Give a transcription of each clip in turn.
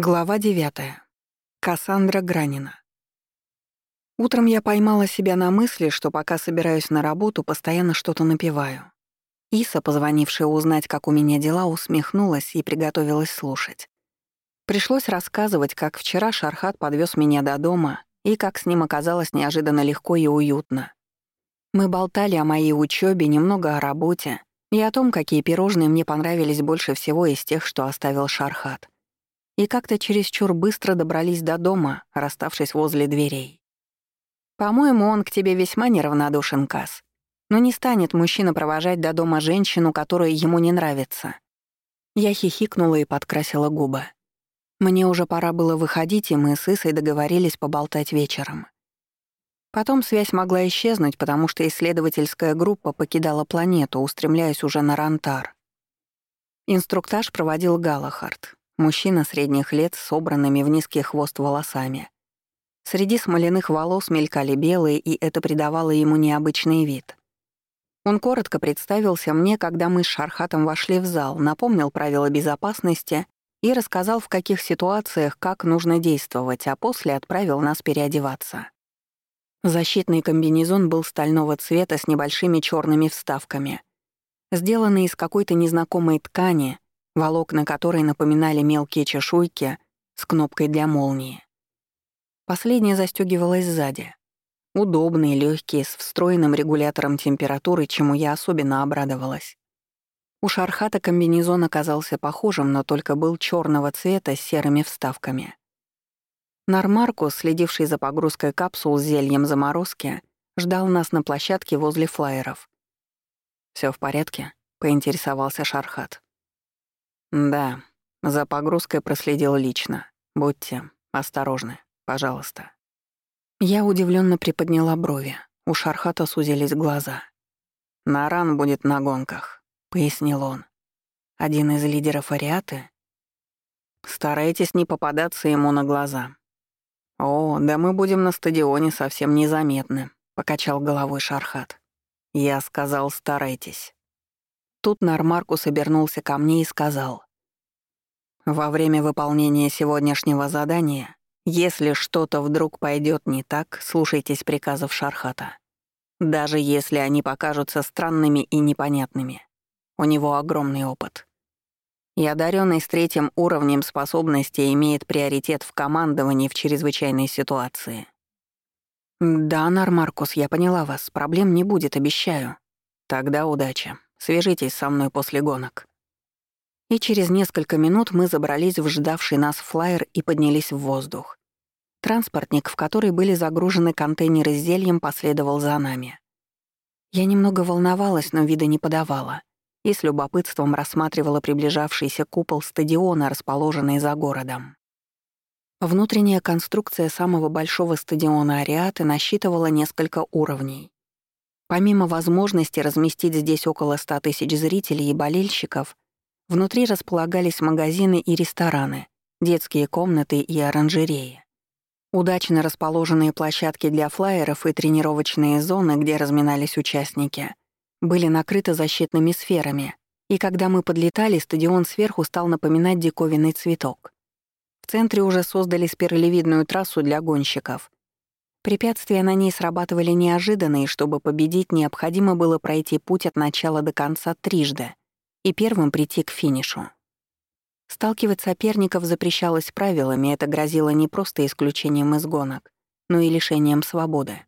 Глава 9. Кассандра Гранина. Утром я поймала себя на мысли, что пока собираюсь на работу, постоянно что-то напеваю. Иса, позвонившая узнать, как у меня дела, усмехнулась и приготовилась слушать. Пришлось рассказывать, как вчера Шархат подвез меня до дома и как с ним оказалось неожиданно легко и уютно. Мы болтали о моей учебе, немного о работе и о том, какие пирожные мне понравились больше всего из тех, что оставил Шархат — и как-то чересчур быстро добрались до дома, расставшись возле дверей. «По-моему, он к тебе весьма неравнодушен, Кас. Но не станет мужчина провожать до дома женщину, которая ему не нравится». Я хихикнула и подкрасила губы. Мне уже пора было выходить, и мы с Исой договорились поболтать вечером. Потом связь могла исчезнуть, потому что исследовательская группа покидала планету, устремляясь уже на Рантар. Инструктаж проводил Галахард, Мужчина средних лет с собранными в низкий хвост волосами. Среди смоляных волос мелькали белые, и это придавало ему необычный вид. Он коротко представился мне, когда мы с Шархатом вошли в зал, напомнил правила безопасности и рассказал, в каких ситуациях как нужно действовать, а после отправил нас переодеваться. Защитный комбинезон был стального цвета с небольшими черными вставками. Сделанный из какой-то незнакомой ткани, волокна которой напоминали мелкие чешуйки с кнопкой для молнии. Последняя застёгивалась сзади. Удобные, легкие, с встроенным регулятором температуры, чему я особенно обрадовалась. У Шархата комбинезон оказался похожим, но только был черного цвета с серыми вставками. Нармаркус, следивший за погрузкой капсул с зельем заморозки, ждал нас на площадке возле флайеров. Все в порядке?» — поинтересовался Шархат. «Да, за погрузкой проследил лично. Будьте осторожны, пожалуйста». Я удивленно приподняла брови. У Шархата сузились глаза. «Наран будет на гонках», — пояснил он. «Один из лидеров Ариаты?» «Старайтесь не попадаться ему на глаза». «О, да мы будем на стадионе совсем незаметны», — покачал головой Шархат. «Я сказал, старайтесь». Тут Нармаркус обернулся ко мне и сказал. «Во время выполнения сегодняшнего задания, если что-то вдруг пойдет не так, слушайтесь приказов Шархата. Даже если они покажутся странными и непонятными. У него огромный опыт. И одаренный с третьим уровнем способности имеет приоритет в командовании в чрезвычайной ситуации». «Да, Нармаркус, я поняла вас. Проблем не будет, обещаю. Тогда удачи». Свяжитесь со мной после гонок». И через несколько минут мы забрались в ждавший нас флайер и поднялись в воздух. Транспортник, в который были загружены контейнеры с зельем, последовал за нами. Я немного волновалась, но вида не подавала, и с любопытством рассматривала приближавшийся купол стадиона, расположенный за городом. Внутренняя конструкция самого большого стадиона Ариаты насчитывала несколько уровней. Помимо возможности разместить здесь около 100 тысяч зрителей и болельщиков, внутри располагались магазины и рестораны, детские комнаты и оранжереи. Удачно расположенные площадки для флайеров и тренировочные зоны, где разминались участники, были накрыты защитными сферами, и когда мы подлетали, стадион сверху стал напоминать диковинный цветок. В центре уже создали спиралевидную трассу для гонщиков — Препятствия на ней срабатывали неожиданно, и чтобы победить, необходимо было пройти путь от начала до конца трижды и первым прийти к финишу. Сталкивать соперников запрещалось правилами, это грозило не просто исключением из гонок, но и лишением свободы.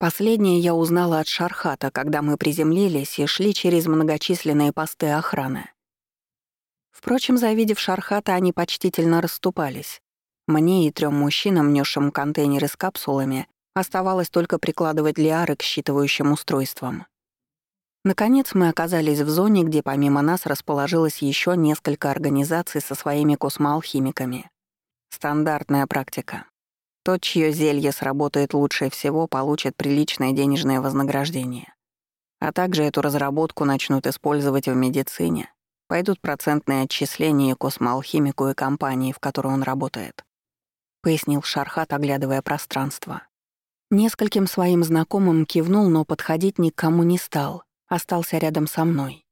Последнее я узнала от Шархата, когда мы приземлились и шли через многочисленные посты охраны. Впрочем, завидев Шархата, они почтительно расступались. Мне и трем мужчинам, несшим контейнеры с капсулами, Оставалось только прикладывать лиары к считывающим устройствам. Наконец мы оказались в зоне, где помимо нас расположилось еще несколько организаций со своими космоалхимиками. Стандартная практика. Тот, чье зелье сработает лучше всего, получит приличное денежное вознаграждение. А также эту разработку начнут использовать в медицине. Пойдут процентные отчисления космоалхимику и компании, в которой он работает. Пояснил Шархат, оглядывая пространство. Нескольким своим знакомым кивнул, но подходить никому не стал, остался рядом со мной.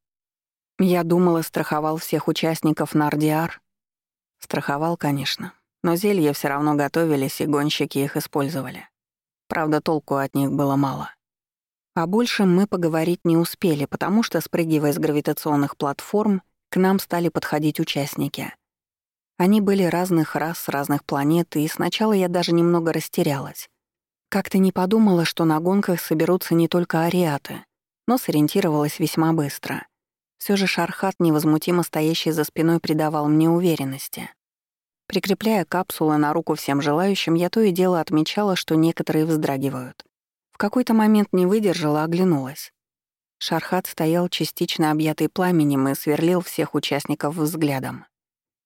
Я думала, страховал всех участников Нардиар. Страховал, конечно, но зелья все равно готовились, и гонщики их использовали. Правда, толку от них было мало. О большем мы поговорить не успели, потому что, спрыгивая с гравитационных платформ, к нам стали подходить участники. Они были разных рас, разных планет, и сначала я даже немного растерялась. Как-то не подумала, что на гонках соберутся не только ариаты, но сориентировалась весьма быстро. Все же Шархат, невозмутимо стоящий за спиной, придавал мне уверенности. Прикрепляя капсулы на руку всем желающим, я то и дело отмечала, что некоторые вздрагивают. В какой-то момент не выдержала, оглянулась. Шархат стоял частично объятый пламенем и сверлил всех участников взглядом.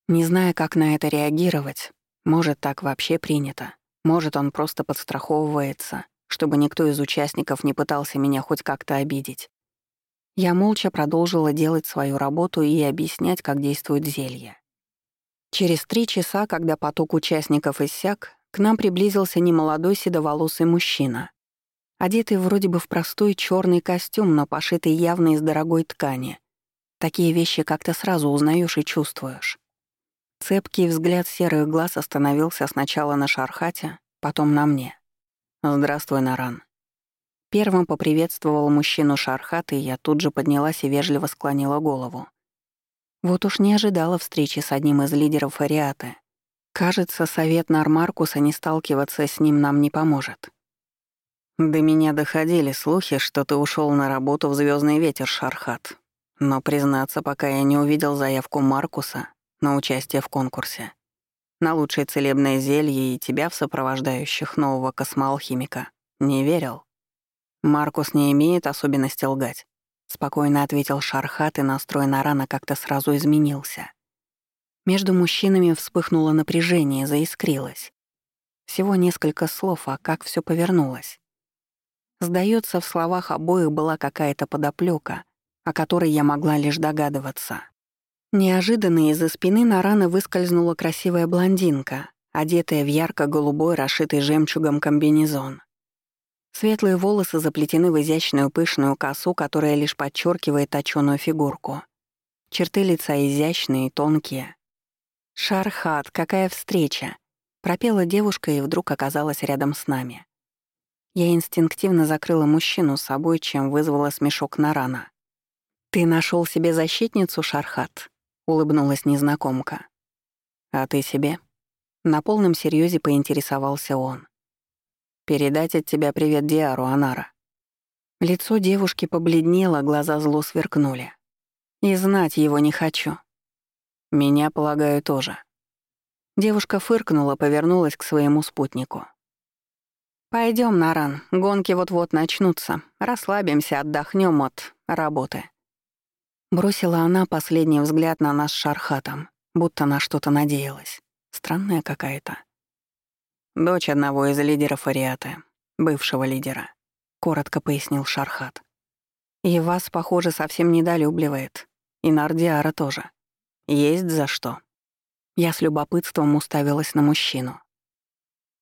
Не зная, как на это реагировать, может, так вообще принято, может, он просто подстраховывается, чтобы никто из участников не пытался меня хоть как-то обидеть. Я молча продолжила делать свою работу и объяснять, как действует зелье. Через три часа, когда поток участников иссяк, к нам приблизился немолодой седоволосый мужчина, одетый вроде бы в простой черный костюм, но пошитый явно из дорогой ткани. Такие вещи как-то сразу узнаешь и чувствуешь. Цепкий взгляд серых глаз остановился сначала на Шархате, потом на мне. «Здравствуй, Наран», Первым поприветствовал мужчину Шархат, и я тут же поднялась и вежливо склонила голову. Вот уж не ожидала встречи с одним из лидеров Ариаты. Кажется, совет Нармаркуса не сталкиваться с ним нам не поможет. До меня доходили слухи, что ты ушел на работу в Звездный ветер, Шархат. Но, признаться, пока я не увидел заявку Маркуса на участие в конкурсе, на лучшее целебное зелье и тебя в сопровождающих нового космоалхимика, не верил. «Маркус не имеет особенности лгать», — спокойно ответил Шархат, и настрой Нарана как-то сразу изменился. Между мужчинами вспыхнуло напряжение, заискрилось. Всего несколько слов, а как все повернулось. Сдается, в словах обоих была какая-то подоплека, о которой я могла лишь догадываться. Неожиданно из-за спины Нарана выскользнула красивая блондинка, одетая в ярко-голубой, расшитый жемчугом комбинезон. Светлые волосы заплетены в изящную пышную косу, которая лишь подчеркивает точёную фигурку. Черты лица изящные, тонкие. «Шархат, какая встреча!» — пропела девушка и вдруг оказалась рядом с нами. Я инстинктивно закрыла мужчину с собой, чем вызвала смешок Нарана. «Ты нашел себе защитницу, Шархат?» — улыбнулась незнакомка. «А ты себе?» На полном серьезе поинтересовался он. Передать от тебя привет Диару, Анара». Лицо девушки побледнело, глаза зло сверкнули. И знать его не хочу. Меня, полагаю, тоже. Девушка фыркнула, повернулась к своему спутнику. Пойдем, Наран, гонки вот-вот начнутся. Расслабимся, отдохнем от работы». Бросила она последний взгляд на нас с Шархатом, будто на что-то надеялась. Странная какая-то. «Дочь одного из лидеров Ариаты, бывшего лидера», — коротко пояснил Шархат. «И вас, похоже, совсем недолюбливает. И Нардиара тоже. Есть за что». Я с любопытством уставилась на мужчину.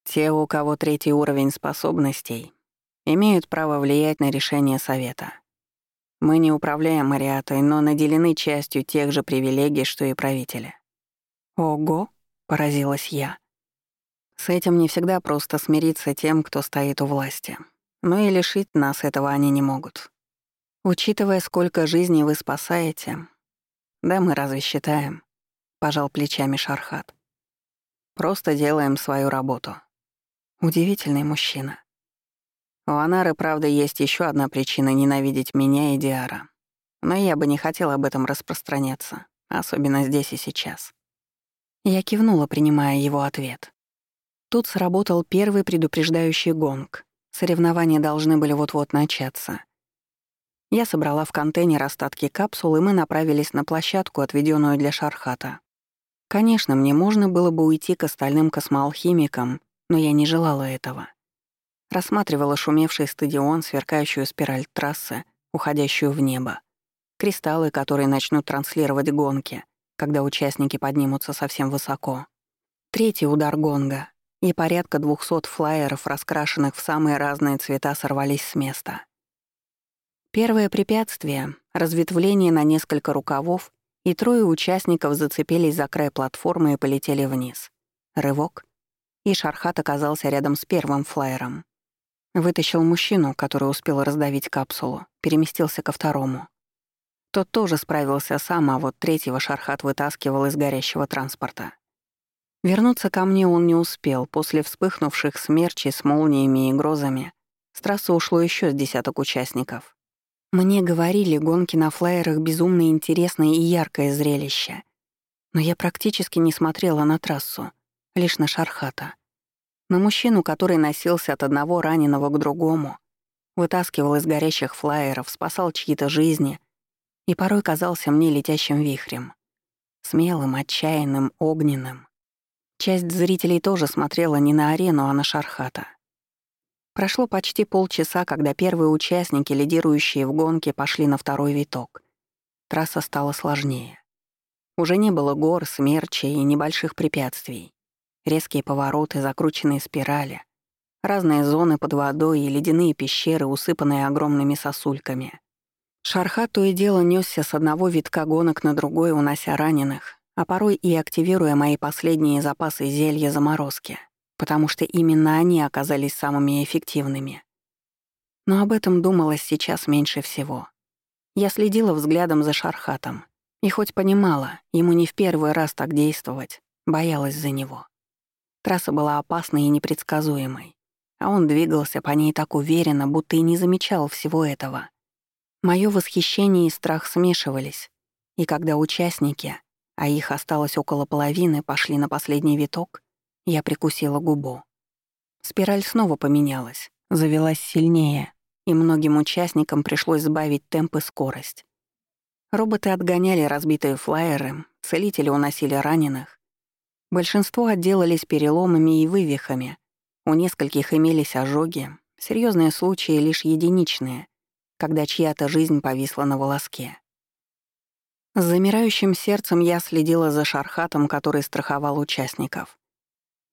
Те, у кого третий уровень способностей, имеют право влиять на решение Совета. Мы не управляем Ариатой, но наделены частью тех же привилегий, что и правители. «Ого!» — поразилась я. С этим не всегда просто смириться тем, кто стоит у власти. Но и лишить нас этого они не могут. Учитывая, сколько жизней вы спасаете, да мы разве считаем? Пожал плечами Шархат. Просто делаем свою работу. Удивительный мужчина. У Анары, правда, есть еще одна причина ненавидеть меня и Диара. Но я бы не хотела об этом распространяться, особенно здесь и сейчас. Я кивнула, принимая его ответ. Тут сработал первый предупреждающий гонг. Соревнования должны были вот-вот начаться. Я собрала в контейнер остатки капсул, и мы направились на площадку, отведенную для Шархата. Конечно, мне можно было бы уйти к остальным космоалхимикам, но я не желала этого. Рассматривала шумевший стадион, сверкающую спираль трассы, уходящую в небо. Кристаллы, которые начнут транслировать гонки, когда участники поднимутся совсем высоко. Третий удар гонга, и порядка двухсот флаеров, раскрашенных в самые разные цвета, сорвались с места. Первое препятствие — разветвление на несколько рукавов и трое участников зацепились за край платформы и полетели вниз. Рывок, и Шархат оказался рядом с первым флайером. Вытащил мужчину, который успел раздавить капсулу, переместился ко второму. Тот тоже справился сам, а вот третьего Шархат вытаскивал из горящего транспорта. Вернуться ко мне он не успел. После вспыхнувших смерчей с молниями и грозами с трассы ушло еще с десяток участников. Мне говорили, гонки на флайерах — безумно интересное и яркое зрелище. Но я практически не смотрела на трассу, лишь на Шархата. На мужчину, который носился от одного раненого к другому, вытаскивал из горящих флайеров, спасал чьи-то жизни и порой казался мне летящим вихрем. Смелым, отчаянным, огненным. Часть зрителей тоже смотрела не на арену, а на Шархата. Прошло почти полчаса, когда первые участники, лидирующие в гонке, пошли на второй виток. Трасса стала сложнее. Уже не было гор, смерчей и небольших препятствий. Резкие повороты, закрученные спирали, разные зоны под водой и ледяные пещеры, усыпанные огромными сосульками. Шархат то и дело нёсся с одного витка гонок на другой, унося раненых, а порой и активируя мои последние запасы зелья заморозки, потому что именно они оказались самыми эффективными. Но об этом думалось сейчас меньше всего. Я следила взглядом за Шархатом, и хоть понимала, ему не в первый раз так действовать, боялась за него. Трасса была опасной и непредсказуемой, а он двигался по ней так уверенно, будто и не замечал всего этого. Моё восхищение и страх смешивались, и когда участники, а их осталось около половины, пошли на последний виток, я прикусила губу. Спираль снова поменялась, завелась сильнее, и многим участникам пришлось сбавить темп и скорость. Роботы отгоняли разбитые флайеры, целители уносили раненых. Большинство отделались переломами и вывихами. У нескольких имелись ожоги, серьезные случаи лишь единичные, когда чья-то жизнь повисла на волоске. С замирающим сердцем я следила за Шархатом, который страховал участников.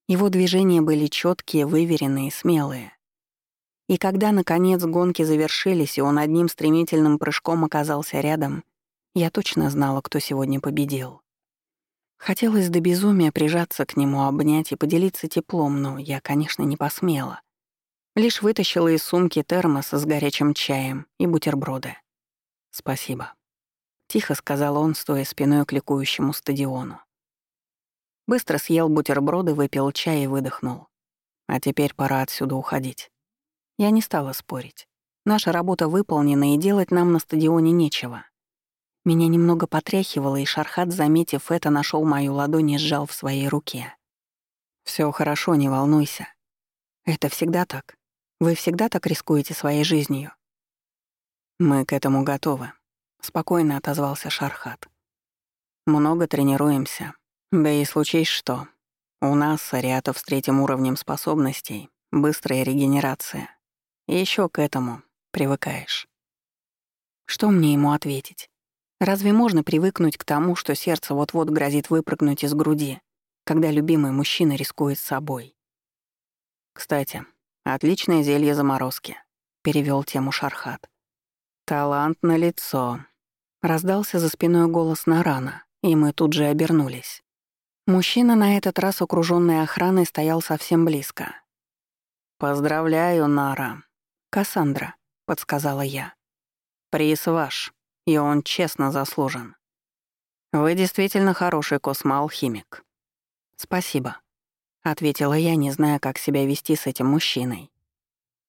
Его движения были четкие, выверенные, смелые. И когда, наконец, гонки завершились, и он одним стремительным прыжком оказался рядом, я точно знала, кто сегодня победил. Хотелось до безумия прижаться к нему, обнять и поделиться теплом, но я, конечно, не посмела. Лишь вытащила из сумки термос с горячим чаем и бутерброды. «Спасибо», Тихо сказал он, стоя спиной к ликующему стадиону. Быстро съел бутерброды, выпил чай и выдохнул. А теперь пора отсюда уходить. Я не стала спорить. Наша работа выполнена, и делать нам на стадионе нечего. Меня немного потряхивало, и Шархат, заметив это, нашел мою ладонь и сжал в своей руке. Все хорошо, не волнуйся. Это всегда так. Вы всегда так рискуете своей жизнью. Мы к этому готовы, — спокойно отозвался Шархат. «Много тренируемся. Да и случись что. У нас, ариатов с третьим уровнем способностей, быстрая регенерация. И ещё к этому привыкаешь». Что мне ему ответить? Разве можно привыкнуть к тому, что сердце вот-вот грозит выпрыгнуть из груди, когда любимый мужчина рискует собой? «Кстати, отличное зелье заморозки», — перевёл тему Шархат. «Талант на лицо. Раздался за спиной голос Нарана, и мы тут же обернулись. Мужчина на этот раз, окружённый охраной, стоял совсем близко. «Поздравляю, Нара». «Кассандра», — подсказала я. «Приз ваш, и он честно заслужен. Вы действительно хороший космоалхимик». «Спасибо», — ответила я, не зная, как себя вести с этим мужчиной.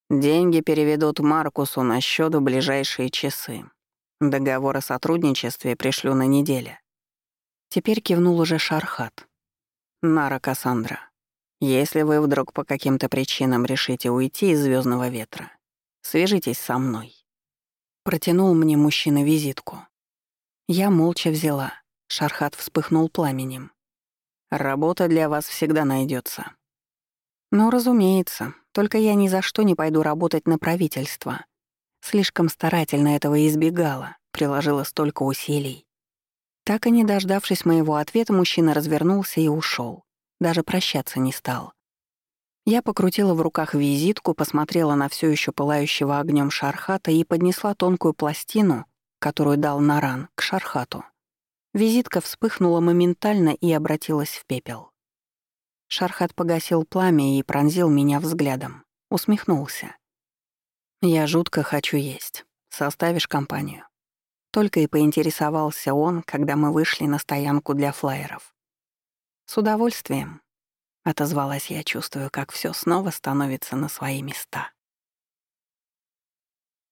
«Деньги переведут Маркусу на счёт в ближайшие часы. Договор о сотрудничестве пришлю на неделе. Теперь кивнул уже Шархат. Нара Кассандра, если вы вдруг по каким-то причинам решите уйти из звездного ветра, свяжитесь со мной. Протянул мне мужчина визитку. Я молча взяла. Шархат вспыхнул пламенем. Работа для вас всегда найдется. Ну, разумеется, только я ни за что не пойду работать на правительство. Слишком старательно этого избегала, приложила столько усилий. Так и не дождавшись моего ответа, мужчина развернулся и ушел. Даже прощаться не стал. Я покрутила в руках визитку, посмотрела на все еще пылающего огнем Шархата и поднесла тонкую пластину, которую дал Наран, к Шархату. Визитка вспыхнула моментально и обратилась в пепел. Шархат погасил пламя и пронзил меня взглядом. Усмехнулся. «Я жутко хочу есть. Составишь компанию?» Только и поинтересовался он, когда мы вышли на стоянку для флайеров. «С удовольствием», — отозвалась я, чувствую, как все снова становится на свои места.